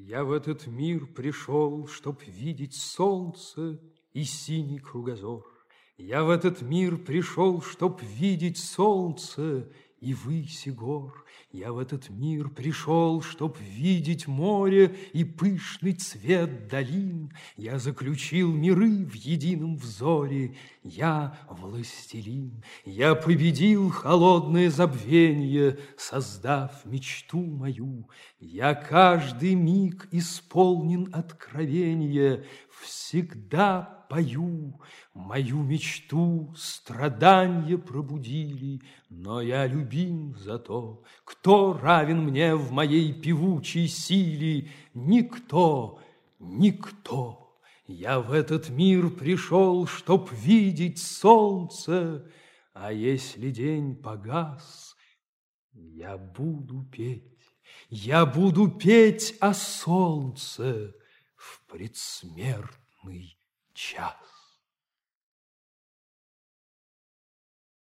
Я в этот мир пришел, чтоб видеть солнце и синий кругозор. Я в этот мир пришел, чтоб видеть солнце и выси гор. Я в этот мир пришел, чтоб видеть море и пышный цвет долин. Я заключил миры в едином взоре, я властелин. Я победил холодное забвенье, создав мечту мою. Я каждый миг исполнен откровения, всегда пою, Мою мечту страдания пробудили, Но я любим за то, кто равен мне в моей певучей силе. Никто, никто. Я в этот мир пришел, чтоб видеть солнце, А если день погас, я буду петь, Я буду петь о солнце в предсмертный Ciao.